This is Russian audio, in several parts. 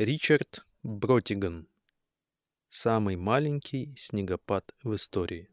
Ричард Бротиган. Самый маленький снегопад в истории.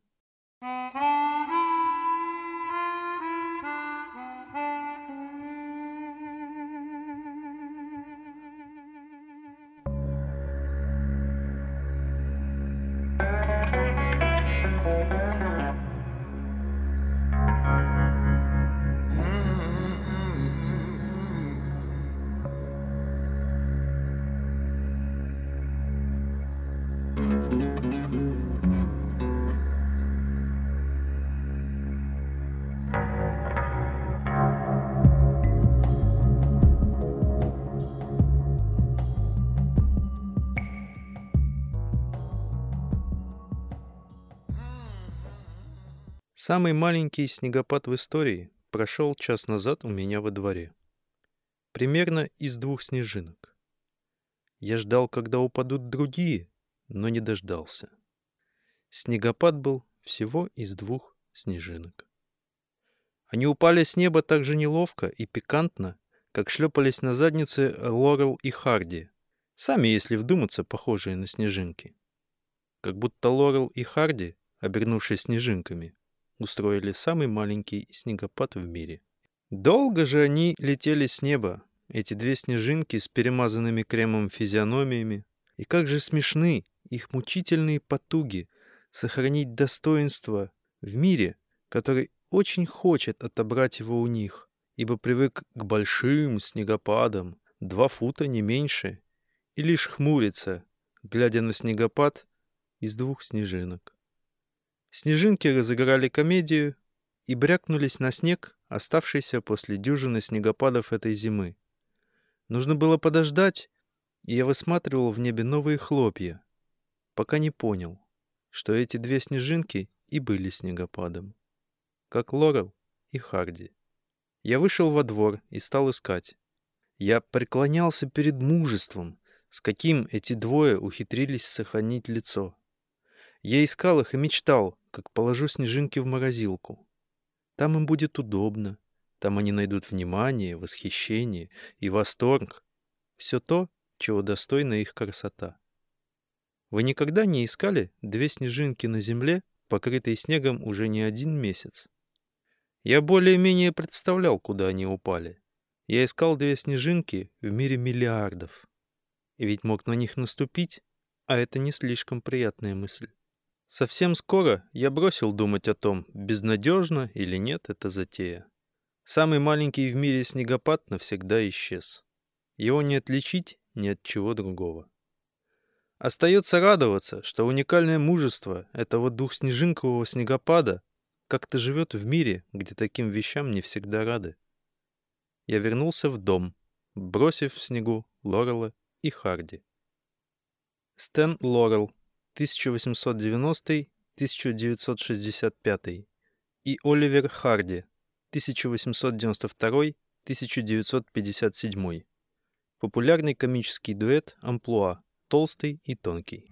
Самый маленький снегопад в истории прошел час назад у меня во дворе. Примерно из двух снежинок. Я ждал, когда упадут другие, но не дождался. Снегопад был всего из двух снежинок. Они упали с неба так же неловко и пикантно, как шлепались на заднице Лорел и Харди, сами, если вдуматься, похожие на снежинки. Как будто Лорел и Харди, обернувшись снежинками, устроили самый маленький снегопад в мире. Долго же они летели с неба, эти две снежинки с перемазанными кремом физиономиями. И как же смешны их мучительные потуги сохранить достоинство в мире, который очень хочет отобрать его у них, ибо привык к большим снегопадам, два фута не меньше, и лишь хмурится, глядя на снегопад из двух снежинок. Снежинки разыграли комедию и брякнулись на снег, оставшийся после дюжины снегопадов этой зимы. Нужно было подождать, и я высматривал в небе новые хлопья, пока не понял, что эти две снежинки и были снегопадом, как Лорел и Харди. Я вышел во двор и стал искать. Я преклонялся перед мужеством, с каким эти двое ухитрились сохранить лицо. Я искал их и мечтал, как положу снежинки в морозилку. Там им будет удобно, там они найдут внимание, восхищение и восторг. Все то, чего достойна их красота. Вы никогда не искали две снежинки на земле, покрытые снегом уже не один месяц? Я более-менее представлял, куда они упали. Я искал две снежинки в мире миллиардов. И ведь мог на них наступить, а это не слишком приятная мысль. Совсем скоро я бросил думать о том, безнадежно или нет эта затея. Самый маленький в мире снегопад навсегда исчез. Его не отличить ни от чего другого. Остается радоваться, что уникальное мужество этого двухснежинкового снегопада как-то живет в мире, где таким вещам не всегда рады. Я вернулся в дом, бросив в снегу Лорела и Харди. Стэн Лорел 1890-1965 и Оливер Харди 1892-1957. Популярный комический дуэт «Амплуа» толстый и тонкий.